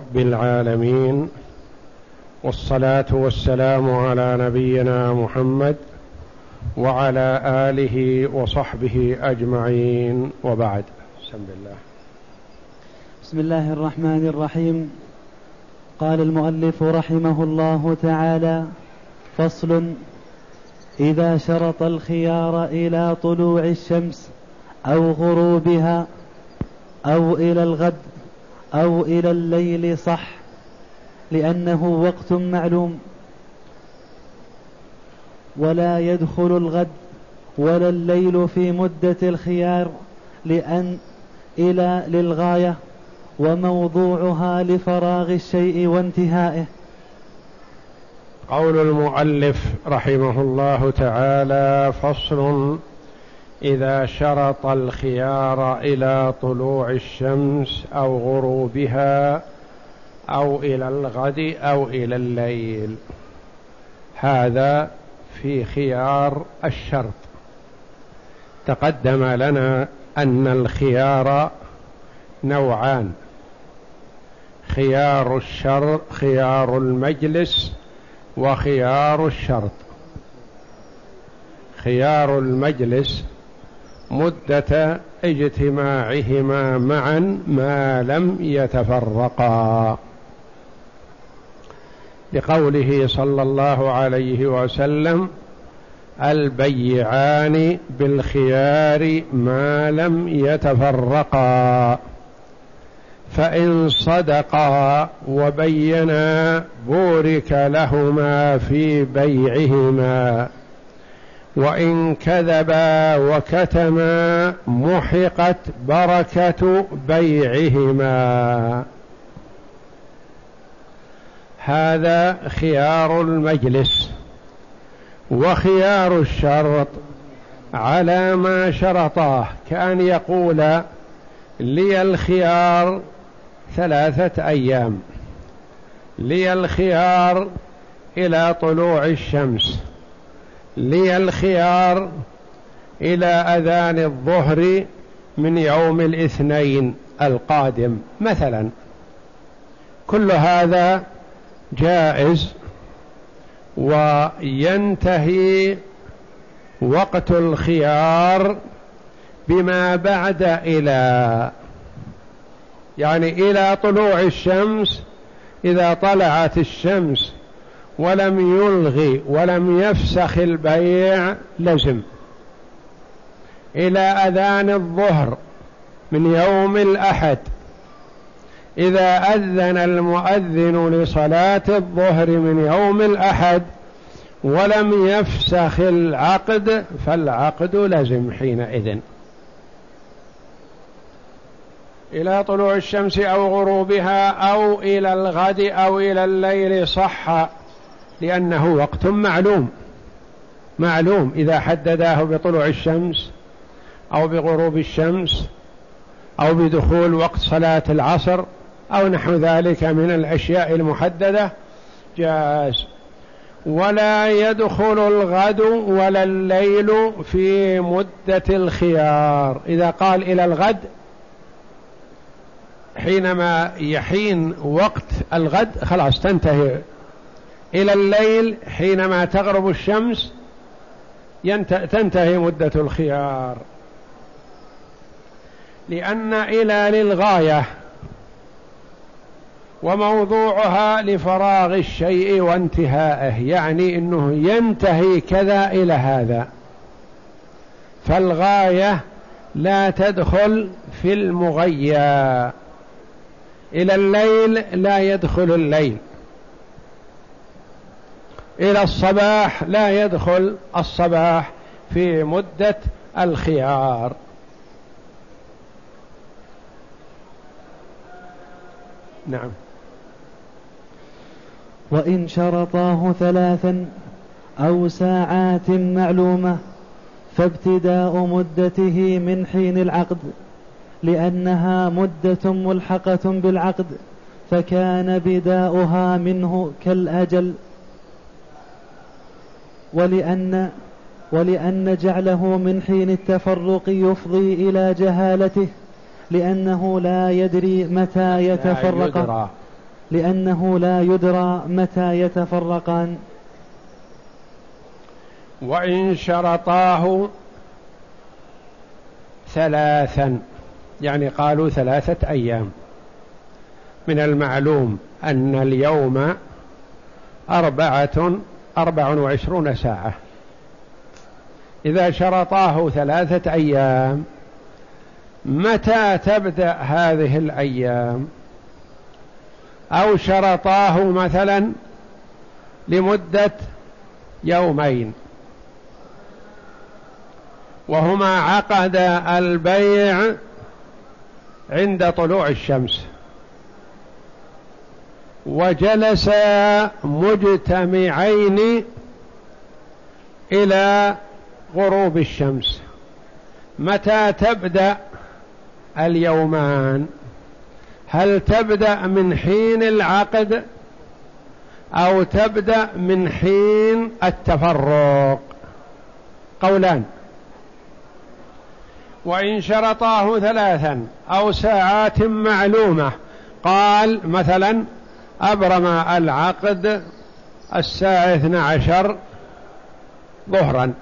رب العالمين والصلاة والسلام على نبينا محمد وعلى آله وصحبه أجمعين. وبعد. بسم الله بسم الله الرحمن الرحيم. قال المؤلف رحمه الله تعالى فصل إذا شرط الخيار إلى طلوع الشمس أو غروبها أو إلى الغد أو إلى الليل صح لأنه وقت معلوم. ولا يدخل الغد ولا الليل في مدة الخيار لأن إلى للغاية وموضوعها لفراغ الشيء وانتهائه. قول المؤلف رحمه الله تعالى فصل إذا شرط الخيار إلى طلوع الشمس أو غروبها أو إلى الغد أو إلى الليل. هذا في خيار الشرط. تقدم لنا أن الخيار نوعان. خيار الشر خيار المجلس وخيار الشرط. خيار المجلس مدة اجتماعهما معا ما لم يتفرقا. لقوله صلى الله عليه وسلم البيعان بالخيار ما لم يتفرقا. فإن صدقا وبينا بورك لهما في بيعهما. وإن كذبا وكتما محقت بركة بيعهما. هذا خيار المجلس وخيار الشرط على ما شرطاه كأن يقول لي الخيار ثلاثة أيام لي الخيار إلى طلوع الشمس. لي الخيار إلى أذان الظهر من يوم الاثنين القادم. مثلا كل هذا جائز وينتهي وقت الخيار بما بعد إلى يعني إلى طلوع الشمس إذا طلعت الشمس ولم يلغي ولم يفسخ البيع لزم إلى أذان الظهر من يوم الأحد إذا أذن المؤذن لصلاة الظهر من يوم الأحد ولم يفسخ العقد فالعقد لزم حينئذ. إلى طلوع الشمس أو غروبها أو إلى الغد أو إلى الليل صح لأنه وقت معلوم معلوم إذا حدداه بطلوع الشمس أو بغروب الشمس أو بدخول وقت صلاة العصر أو نحو ذلك من الأشياء المحددة جاز. ولا يدخل الغد ولا الليل في مدة الخيار. إذا قال إلى الغد حينما يحين وقت الغد خلاص تنتهي. إلى الليل حينما تغرب الشمس تنتهي مدة الخيار. لأن إلى للغاية وموضوعها لفراغ الشيء وانتهائه يعني إنه ينتهي كذا إلى هذا. فالغاية لا تدخل في المغيى. إلى الليل لا يدخل الليل. إلى الصباح لا يدخل الصباح في مدة الخيار. نعم. وإن شرطاه ثلاثا أو ساعات معلومة فابتداء مدته من حين العقد لأنها مدة ملحقة بالعقد فكان بداؤها منه كالأجل. ولأن ولأن جعله من حين التفرق يفضي إلى جهالته لأنه لا يدري متى يتفرق لأنه لا يدرى متى يتفرقان. وإن شرطاه ثلاثا يعني قالوا ثلاثة أيام. من المعلوم أن اليوم أربعة أربع وعشرون ساعة. إذا شرطاه ثلاثة أيام متى تبدأ هذه الأيام؟ أو شرطاه مثلا لمدة يومين. وهما عقد البيع عند طلوع الشمس. وجلسا مجتمعين إلى غروب الشمس. متى تبدأ اليومان؟ هل تبدأ من حين العقد أو تبدأ من حين التفرق؟ قولان. وإن شرطاه ثلاثا أو ساعات معلومة. قال مثلا أبرم العقد الساعة 12 ظهرا.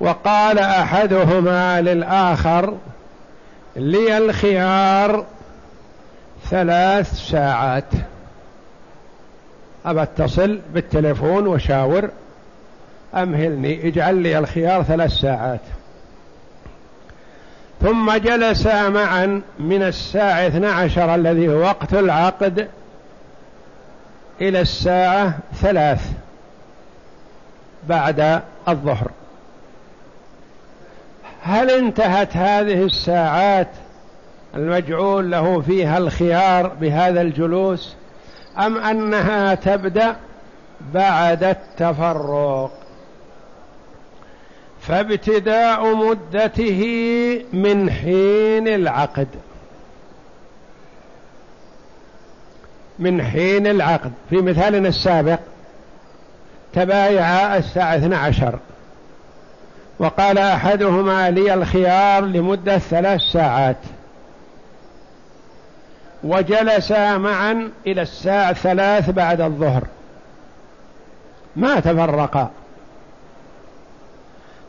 وقال أحدهما للآخر لي الخيار ثلاث ساعات. أبى اتصل بالتليفون وشاور أمهلني اجعل لي الخيار ثلاث ساعات. ثم جلس معا من الساعة 12 الذي هو وقت العقد إلى الساعة ثلاث بعد الظهر. هل انتهت هذه الساعات المجعول له فيها الخيار بهذا الجلوس أم أنها تبدأ بعد التفرق؟ فابتداء مدته من حين العقد. من حين العقد. في مثالنا السابق تبايع الساعة 12 وقال أحدهما لي الخيار لمدة ثلاث ساعات. وجلسا معا إلى الساعة ثلاث بعد الظهر. ما تفرقا.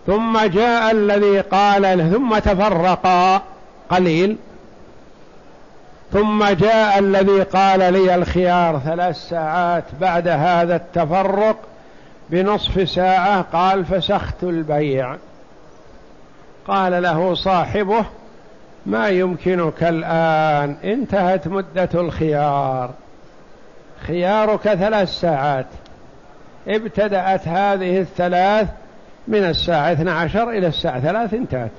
ثم جاء الذي قال ثم تفرقا قليل. ثم جاء الذي قال لي الخيار ثلاث ساعات بعد هذا التفرق بنصف ساعة قال فسخت البيع. قال له صاحبه ما يمكنك الآن انتهت مدة الخيار. خيارك ثلاث ساعات. ابتدأت هذه الثلاث من الساعة 12 إلى الساعة 3 انتهت.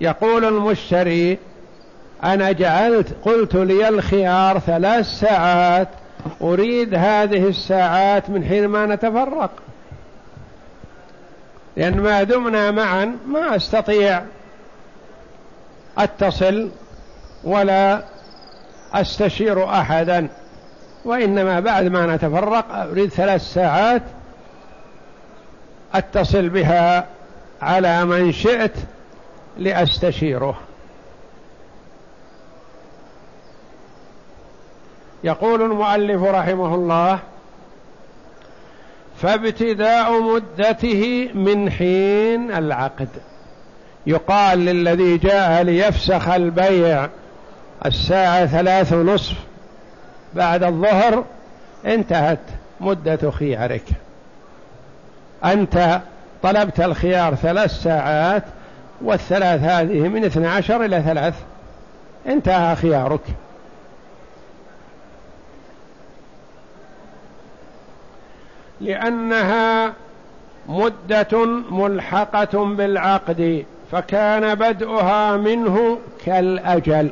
يقول المشتري أنا جعلت قلت لي الخيار ثلاث ساعات أريد هذه الساعات من حين ما نتفرق. لأن ما دمنا معا ما أستطيع أتصل ولا أستشير أحدا. وإنما بعد ما نتفرق أريد ثلاث ساعات أتصل بها على من شئت لأستشيره. يقول المؤلف رحمه الله فابتداء مدته من حين العقد. يقال للذي جاء ليفسخ البيع الساعة ثلاث ونصف بعد الظهر انتهت مدة خيارك. أنت طلبت الخيار ثلاث ساعات والثلاث هذه من اثنى عشر إلى ثلاث. انتهى خيارك. لأنها مدة ملحقة بالعقد فكان بدءها منه كالأجل.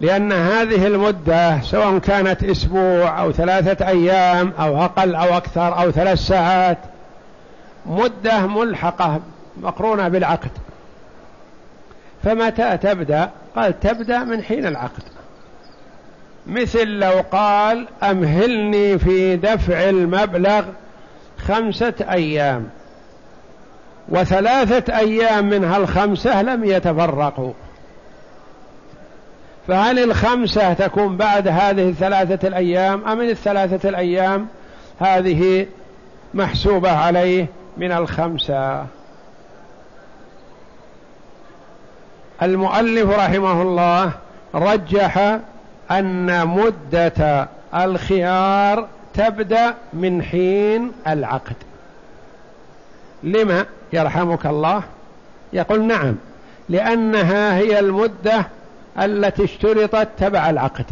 لأن هذه المدة سواء كانت أسبوع أو ثلاثة أيام أو أقل أو أكثر أو ثلاث ساعات مدة ملحقة مقرونة بالعقد. فمتى تبدأ؟ قال تبدأ من حين العقد. مثل لو قال أمهلني في دفع المبلغ خمسة أيام وثلاثة أيام منها الخمسة لم يتفرقوا. فهل الخمسة تكون بعد هذه الثلاثة الأيام أم من الثلاثة الأيام؟ هذه محسوبة عليه من الخمسة. المؤلف رحمه الله رجح أن مدة الخيار تبدأ من حين العقد. لما؟ يرحمك الله. يقول نعم لأنها هي المدة التي اشترطت تبع العقد.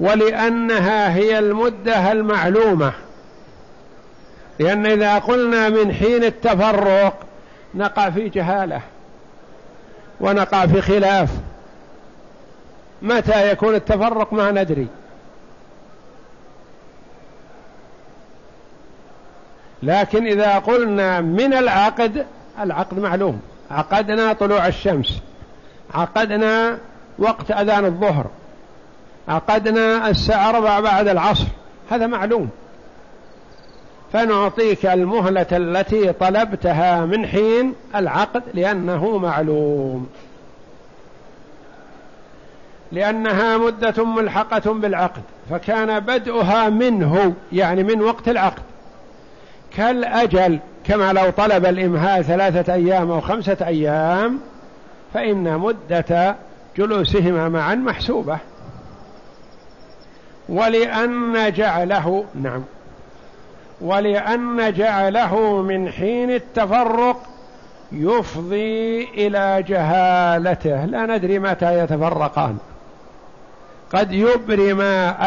ولأنها هي المدة المعلومة. لأن إذا قلنا من حين التفرق نقع في جهالة ونقع في خلاف. متى يكون التفرق ما ندري. لكن إذا قلنا من العقد العقد معلوم. عقدنا طلوع الشمس. عقدنا وقت أذان الظهر. عقدنا الساعة أربع بعد العصر. هذا معلوم. فنعطيك المهلة التي طلبتها من حين العقد لأنه معلوم. لأنها مدة ملحقة بالعقد. فكان بدءها منه يعني من وقت العقد. كالأجل كما لو طلب الإمهال ثلاثة أيام أو خمسة أيام فإن مدة جلوسهما معا محسوبة. ولأن جعله نعم ولأن جعله من حين التفرق يفضي إلى جهالته. لا ندري متى يتفرقان. قد يبرم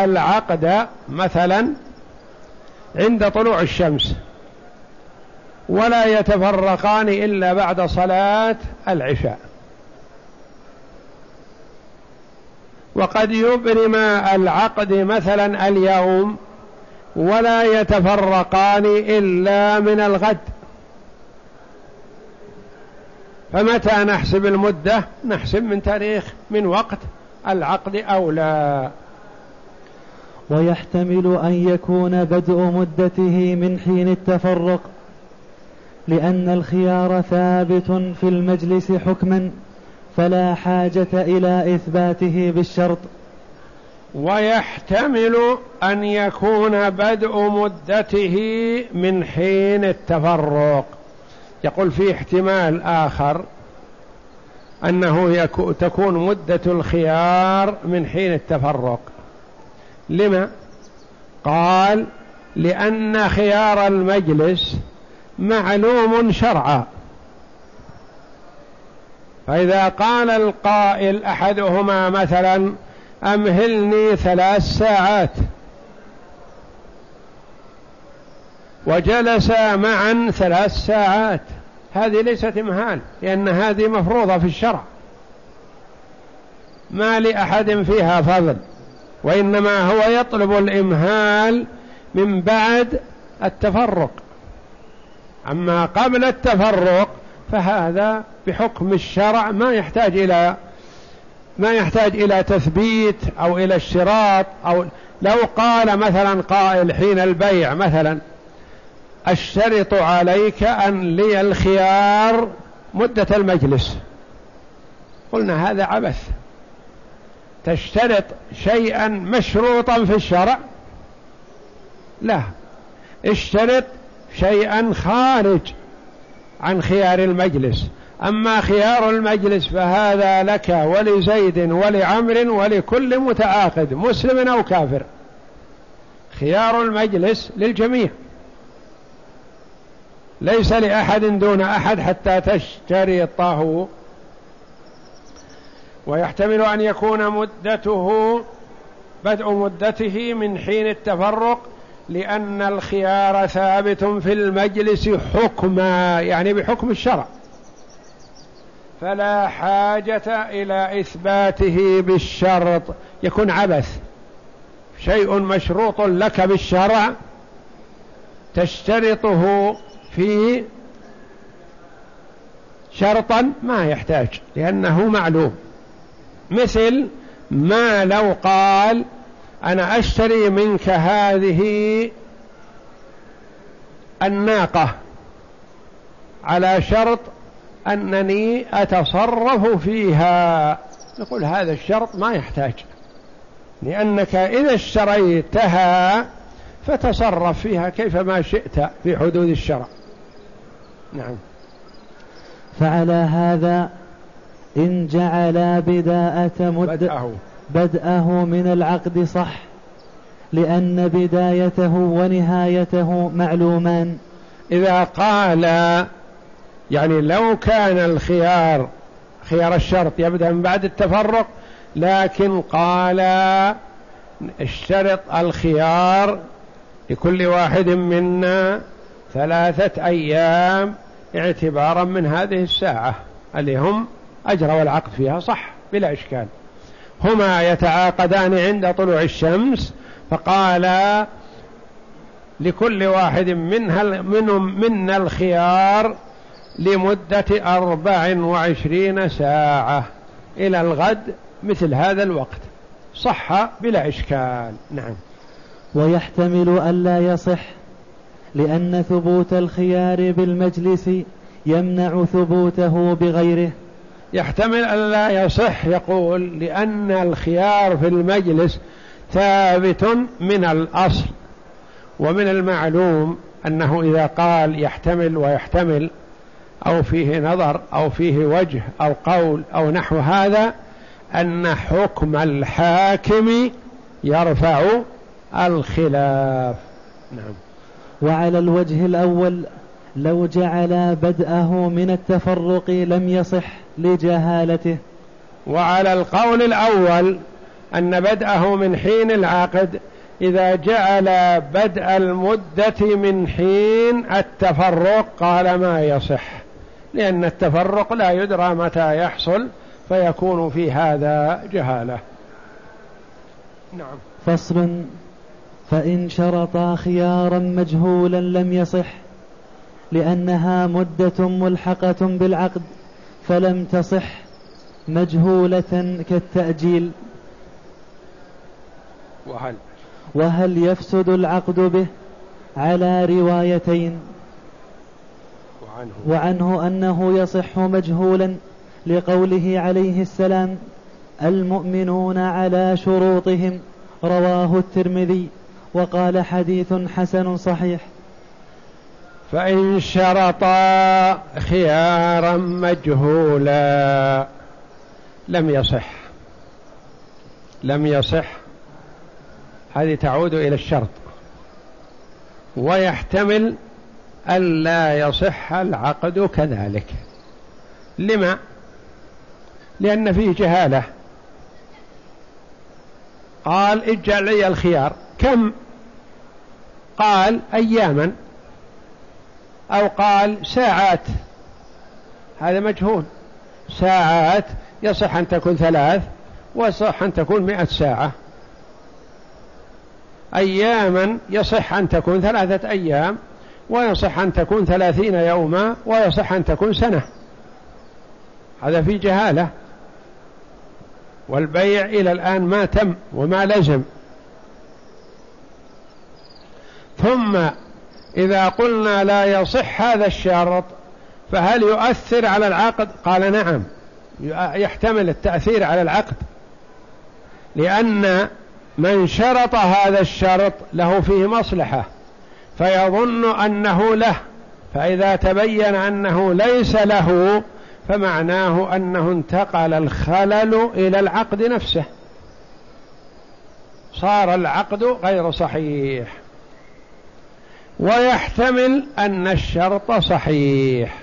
العقد مثلا عند طلوع الشمس. ولا يتفرقان إلا بعد صلاة العشاء. وقد يبرم العقد مثلا اليوم ولا يتفرقان إلا من الغد. فمتى نحسب المدة؟ نحسب من تاريخ من وقت العقد أو لا. ويحتمل أن يكون بدء مدته من حين التفرق. لأن الخيار ثابت في المجلس حكما فلا حاجة إلى إثباته بالشرط. ويحتمل أن يكون بدء مدته من حين التفرق. يقول في احتمال آخر أنه تكون مدة الخيار من حين التفرق. لما؟ قال لأن خيار المجلس معلوم شرعا. فإذا قال القائل أحدهما مثلا أمهلني ثلاث ساعات. وجلس معا ثلاث ساعات. هذه ليست إمهال لأن هذه مفروضة في الشرع. ما لأحد فيها فضل وإنما هو يطلب الإمهال من بعد التفرق. أما قبل التفرق فهذا بحكم الشرع ما يحتاج إلى ما يحتاج إلى تثبيت أو إلى اشتراط أو لو قال مثلا قائل حين البيع مثلا أشترط عليك أن لي الخيار مدة المجلس. قلنا هذا عبث. تشترط شيئا مشروطا في الشرع؟ لا. اشترط شيئا خارج عن خيار المجلس. أما خيار المجلس فهذا لك ولزيد ولعمر ولكل متعاقد مسلم أو كافر. خيار المجلس للجميع. ليس لأحد دون أحد حتى تشترطه ويحتمل أن يكون مدته بدء مدته من حين التفرق لأن الخيار ثابت في المجلس حكما يعني بحكم الشرع. فلا حاجة إلى إثباته بالشرط. يكون عبث. شيء مشروط لك بالشرع تشترطه في شرطا ما يحتاج لأنه معلوم. مثل ما لو قال أنا أشتري منك هذه الناقة على شرط أنني أتصرف فيها. يقول هذا الشرط ما يحتاج لأنك إذا اشتريتها فتصرف فيها كيفما شئت في حدود الشرع. نعم. فعلى هذا إن جعل بداءة مد بدأه, بدأه من العقد صح لأن بدايته ونهايته معلومان. إذا قال يعني لو كان الخيار خيار الشرط يبدأ من بعد التفرق لكن قال اشترط الخيار لكل واحد منا ثلاثة أيام اعتبارا من هذه الساعة اللي هم أجروا العقد فيها صح بلا إشكال. هما يتعاقدان عند طلوع الشمس فقال لكل واحد منها منهم منا الخيار لمدة أربع وعشرين ساعة إلى الغد مثل هذا الوقت. صح بلا إشكال. نعم. ويحتمل ألا يصح لأن ثبوت الخيار بالمجلس يمنع ثبوته بغيره. يحتمل ألا يصح يقول لأن الخيار في المجلس ثابت من الأصل ومن المعلوم أنه إذا قال يحتمل ويحتمل أو فيه نظر أو فيه وجه أو قول أو نحو هذا أن حكم الحاكم يرفع الخلاف. نعم. وعلى الوجه الأول لو جعل بدءه من التفرق لم يصح. لجهالته. وعلى القول الأول أن بدءه من حين العقد إذا جعل بدء المدة من حين التفرق قال ما يصح؟ لأن التفرق لا يدرى متى يحصل فيكون في هذا جهالة. نعم. فصل فإن شرطا خيارا مجهولا لم يصح لأنها مدة ملحقة بالعقد. فلم تصح مجهولة كالتأجيل. وهل؟ وهل يفسد العقد به على روايتين؟ وعنه, وعنه أنه يصح مجهولا لقوله عليه السلام المؤمنون على شروطهم. رواه الترمذي وقال حديث حسن صحيح. فإن شرطا خيارا مجهولا لم يصح لم يصح. هذه تعود إلى الشرط. ويحتمل ألا يصح العقد كذلك. لما؟ لأن فيه جهالة. قال اجعل لي الخيار. كم؟ قال أياما. أو قال ساعات. هذا مجهول. ساعات يصح أن تكون ثلاث ويصح أن تكون مئة ساعة. أياما يصح أن تكون ثلاثة أيام ويصح أن تكون ثلاثين يوما ويصح أن تكون سنة. هذا في جهالة. والبيع إلى الآن ما تم وما لزم. ثم إذا قلنا لا يصح هذا الشرط فهل يؤثر على العقد؟ قال نعم يحتمل التأثير على العقد. لأن من شرط هذا الشرط له فيه مصلحة فيظن أنه له فإذا تبين أنه ليس له فمعناه أنه انتقل الخلل إلى العقد نفسه. صار العقد غير صحيح. ويحتمل أن الشرط صحيح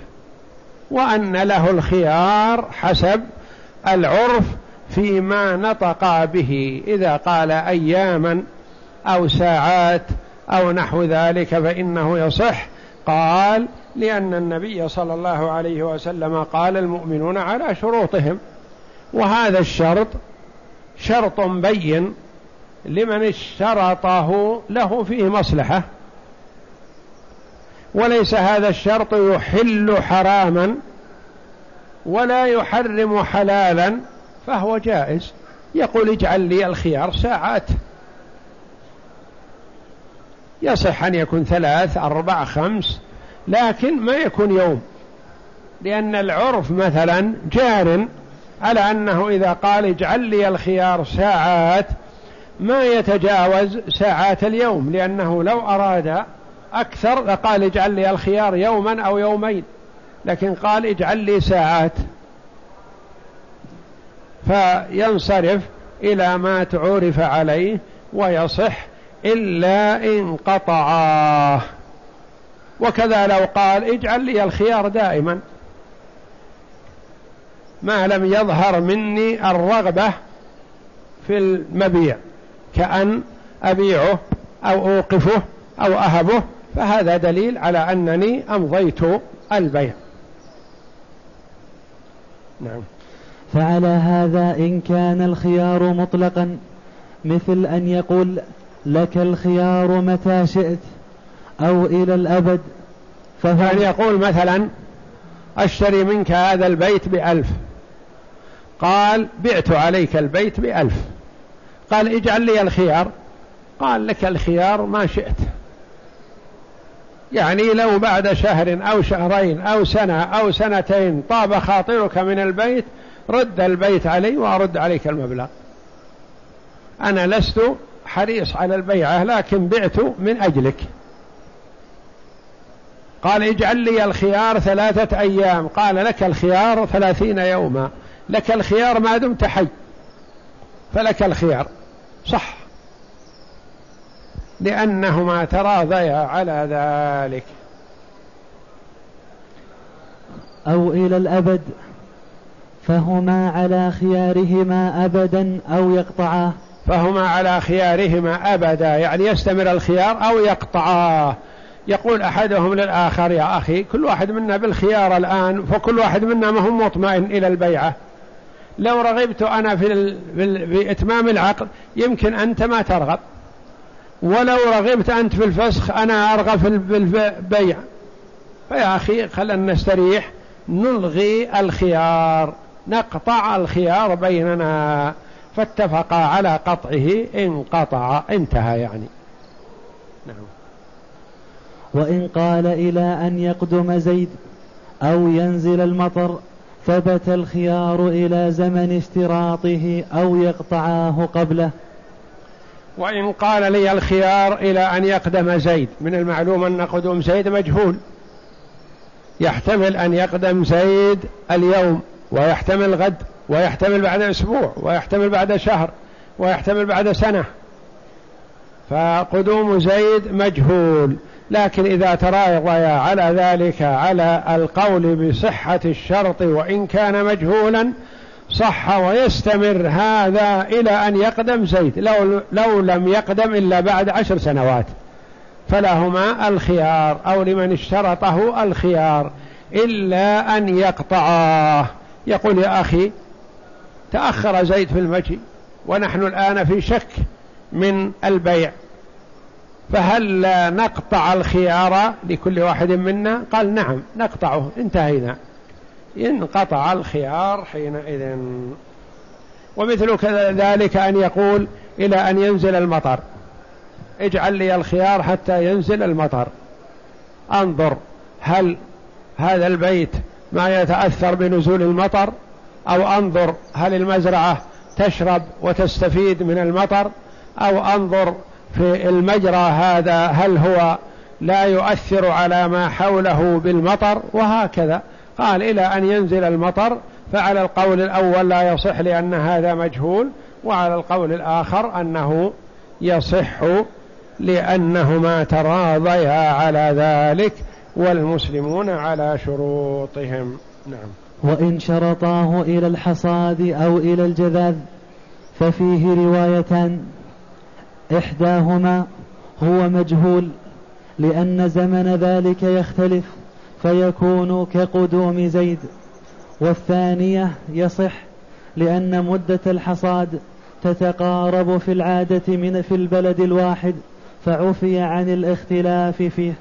وأن له الخيار حسب العرف فيما نطق به إذا قال أياما أو ساعات أو نحو ذلك فإنه يصح. قال لأن النبي صلى الله عليه وسلم قال المؤمنون على شروطهم وهذا الشرط شرط بين لمن اشترطه له فيه مصلحة. وليس هذا الشرط يحل حراما ولا يحرم حلالا فهو جائز. يقول اجعل لي الخيار ساعات. يصح أن يكون ثلاث أربع خمس لكن ما يكون يوم. لأن العرف مثلا جار على أنه إذا قال اجعل لي الخيار ساعات ما يتجاوز ساعات اليوم لأنه لو أراد أكثر لقال اجعل لي الخيار يوما أو يومين. لكن قال اجعل لي ساعات. فينصرف إلى ما تعرف عليه ويصح إلا إن قطعاه وكذا لو قال اجعل لي الخيار دائما. ما لم يظهر مني الرغبة في المبيع كأن أبيعه أو أوقفه أو أهبه فهذا دليل على أنني أمضيت البيع. نعم. فعلى هذا إن كان الخيار مطلقا مثل أن يقول لك الخيار متى شئت أو إلى الأبد فهو يعني يقول مثلا أشتري منك هذا البيت بألف. قال بعت عليك البيت بألف. قال اجعل لي الخيار. قال لك الخيار ما شئت. يعني لو بعد شهر أو شهرين أو سنة أو سنتين طاب خاطرك من البيت رد البيت علي وأرد عليك المبلغ. أنا لست حريص على البيعة لكن بعت من أجلك. قال اجعل لي الخيار ثلاثة أيام. قال لك الخيار ثلاثين يوما. لك الخيار ما دمت حي فلك الخيار. صح. لأنهما تراضيا على ذلك. أو إلى الأبد فهما على خيارهما أبدا أو يقطعاه فهما على خيارهما أبدا يعني يستمر الخيار أو يقطعاه يقول أحدهم للآخر يا أخي كل واحد منا بالخيار الآن فكل واحد منا ما هو مطمئن إلى البيعة. لو رغبت أنا في, في إتمام العقد يمكن أنت ما ترغب. ولو رغبت أنت في الفسخ أنا أرغب في البيع فيا أخي خلنا نستريح نلغي الخيار نقطع الخيار بيننا. فاتفقا على قطعه انقطع. انتهى يعني. نعم. وإن قال إلى أن يقدم زيد أو ينزل المطر ثبت الخيار إلى زمن اشتراطه أو يقطعاه قبله. وإن قال لي الخيار إلى أن يقدم زيد من المعلوم أن قدوم زيد مجهول. يحتمل أن يقدم زيد اليوم ويحتمل غد ويحتمل بعد أسبوع ويحتمل بعد شهر ويحتمل بعد سنة. فقدوم زيد مجهول. لكن إذا تراضيا على ذلك على القول بصحة الشرط وإن كان مجهولا صح ويستمر هذا إلى أن يقدم زيد لو, لو لم يقدم إلا بعد عشر سنوات فلهما الخيار أو لمن اشترطه الخيار إلا أن يقطعاه. يقول يا أخي تأخر زيد في المجيء ونحن الآن في شك من البيع. فهل نقطع الخيار لكل واحد منا؟ قال نعم نقطعه انتهينا. انقطع الخيار حينئذ. ومثل ذلك أن يقول إلى أن ينزل المطر. اجعل لي الخيار حتى ينزل المطر. أنظر هل هذا البيت ما يتأثر بنزول المطر؟ أو أنظر هل المزرعة تشرب وتستفيد من المطر؟ أو أنظر في المجرى هذا هل هو لا يؤثر على ما حوله بالمطر؟ وهكذا. قال إلى أن ينزل المطر فعلى القول الأول لا يصح لأن هذا مجهول وعلى القول الآخر أنه يصح لأنهما تراضيا على ذلك والمسلمون على شروطهم. نعم. وإن شرطاه إلى الحصاد أو إلى الجذاذ ففيه روايتان. إحداهما هو مجهول لأن زمن ذلك يختلف. فيكون كقدوم زيد والثانية يصح لأن مدة الحصاد تتقارب في العادة من في البلد الواحد فعفي عن الاختلاف فيه.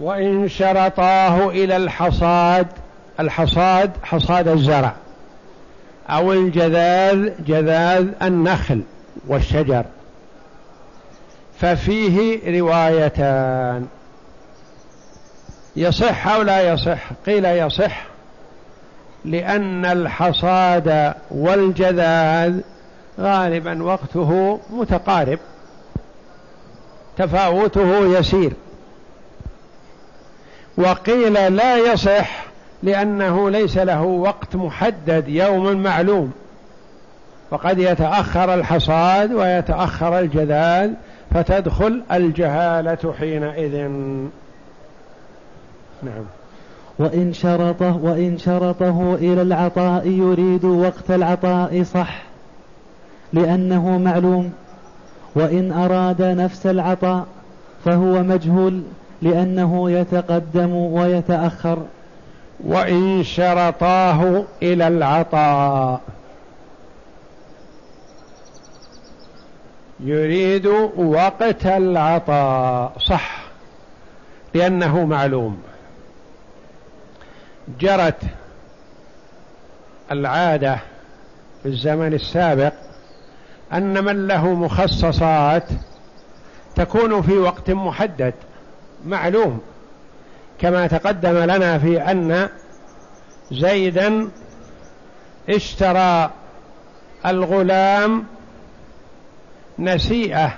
وإن شرطاه إلى الحصاد الحصاد حصاد الزرع أو الجذاذ جذاذ النخل والشجر. ففيه روايتان. يصح أو لا يصح؟ قيل يصح. لأن الحصاد والجذاذ غالبا وقته متقارب. تفاوته يسير. وقيل لا يصح لأنه ليس له وقت محدد يوم معلوم. وقد يتأخر الحصاد ويتأخر الجذاذ فتدخل الجهالة حينئذ. نعم. وإن شرطه وإن شرطه إلى العطاء يريد وقت العطاء صح لأنه معلوم وإن أراد نفس العطاء فهو مجهول لأنه يتقدم ويتأخر. وإن شرطاه إلى العطاء يريد وقت العطاء صح لأنه معلوم. جرت العادة في الزمن السابق أن من له مخصصات تكون في وقت محدد معلوم كما تقدم لنا في أن زيدا اشترى الغلام نسيئة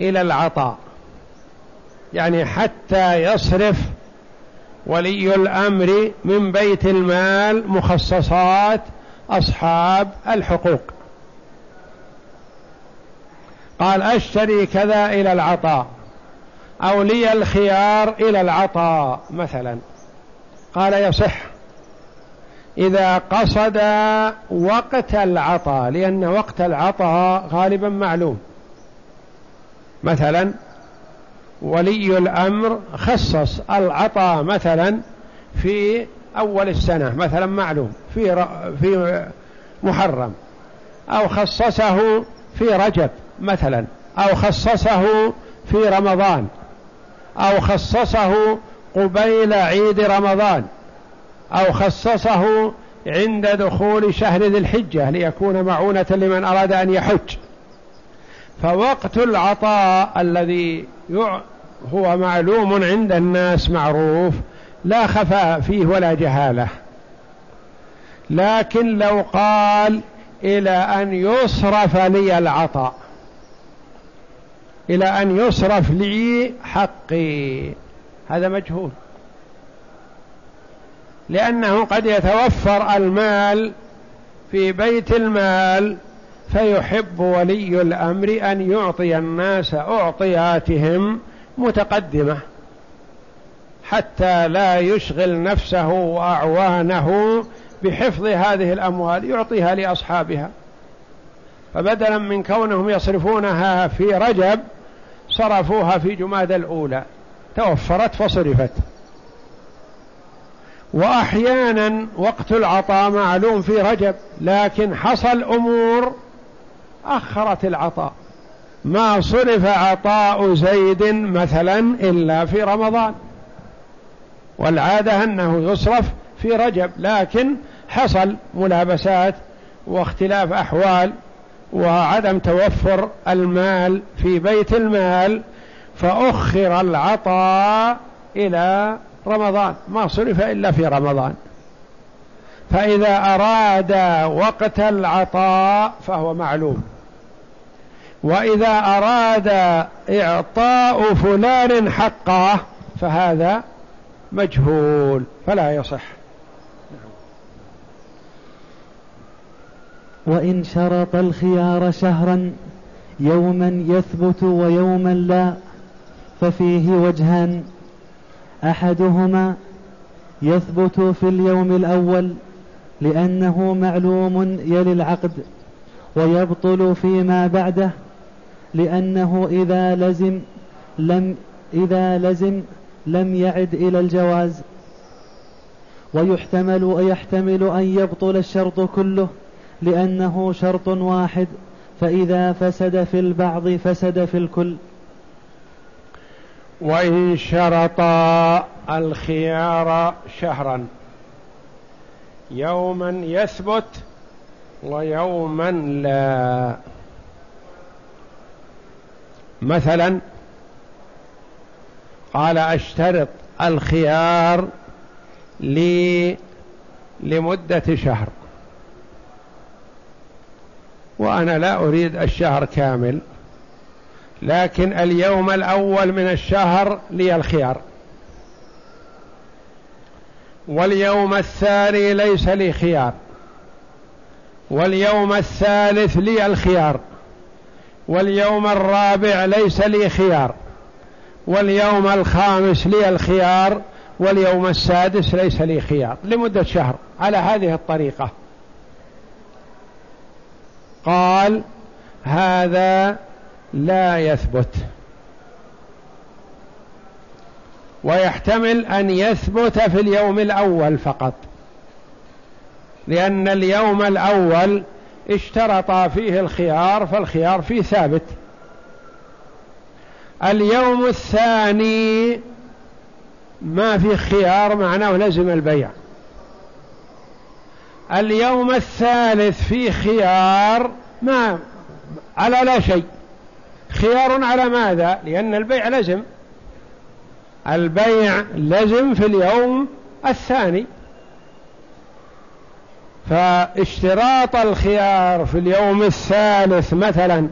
إلى العطاء يعني حتى يصرف ولي الأمر من بيت المال مخصصات أصحاب الحقوق. قال أشتري كذا إلى العطاء أو لي الخيار إلى العطاء مثلا. قال يصح. إذا قصد وقت العطاء لأن وقت العطاء غالبا معلوم. مثلا ولي الأمر خصص العطاء مثلا في أول السنة مثلا معلوم في في محرم أو خصصه في رجب مثلا أو خصصه في رمضان أو خصصه قبيل عيد رمضان أو خصصه عند دخول شهر ذي الحجة ليكون معونة لمن أراد أن يحج. فوقت العطاء الذي هو معلوم عند الناس معروف لا خفاء فيه ولا جهالة. لكن لو قال إلى أن يصرف لي العطاء إلى أن يصرف لي حقي هذا مجهول. لأنه قد يتوفر المال في بيت المال فيحب ولي الأمر أن يعطي الناس أعطياتهم متقدمة حتى لا يشغل نفسه وأعوانه بحفظ هذه الأموال يعطيها لأصحابها. فبدلا من كونهم يصرفونها في رجب صرفوها في جماد الأولى. توفرت فصرفت. وأحيانا وقت العطاء معلوم في رجب لكن حصل أمور أخرت العطاء. ما صرف عطاء زيد مثلا إلا في رمضان. والعادة أنه يصرف في رجب لكن حصل ملابسات واختلاف أحوال وعدم توفر المال في بيت المال فأخر العطاء إلى رمضان. ما صرف إلا في رمضان. فإذا أراد وقت العطاء فهو معلوم. وإذا أراد إعطاء فلان حقه فهذا مجهول فلا يصح. وإن شرط الخيار شهرا يوما يثبت ويوما لا ففيه وجهان أحدهما يثبت في اليوم الأول لأنه معلوم يلي العقد ويبطل فيما بعده لأنه إذا لزم لم إذا لزم لم يعد إلى الجواز. ويحتمل ويحتمل أن يبطل الشرط كله لأنه شرط واحد فإذا فسد في البعض فسد في الكل. وإن شرط الخيار شهرا. يوما يثبت ويوما لا. مثلا قال أشترط الخيار لي لمدة شهر. وأنا لا أريد الشهر كامل لكن اليوم الأول من الشهر لي الخيار. واليوم الثاني ليس لي خيار. واليوم الثالث لي الخيار. واليوم الرابع ليس لي خيار. واليوم الخامس لي الخيار. واليوم السادس ليس لي خيار. لمدة شهر. على هذه الطريقة. قال هذا لا يثبت. ويحتمل أن يثبت في اليوم الأول فقط. لأن اليوم الأول اشترط فيه الخيار فالخيار فيه ثابت. اليوم الثاني ما في خيار معناه لزم البيع. اليوم الثالث في خيار ما على لا شيء. خيار على ماذا؟ لأن البيع لزم. البيع لزم في اليوم الثاني. فاشتراط الخيار في اليوم الثالث مثلا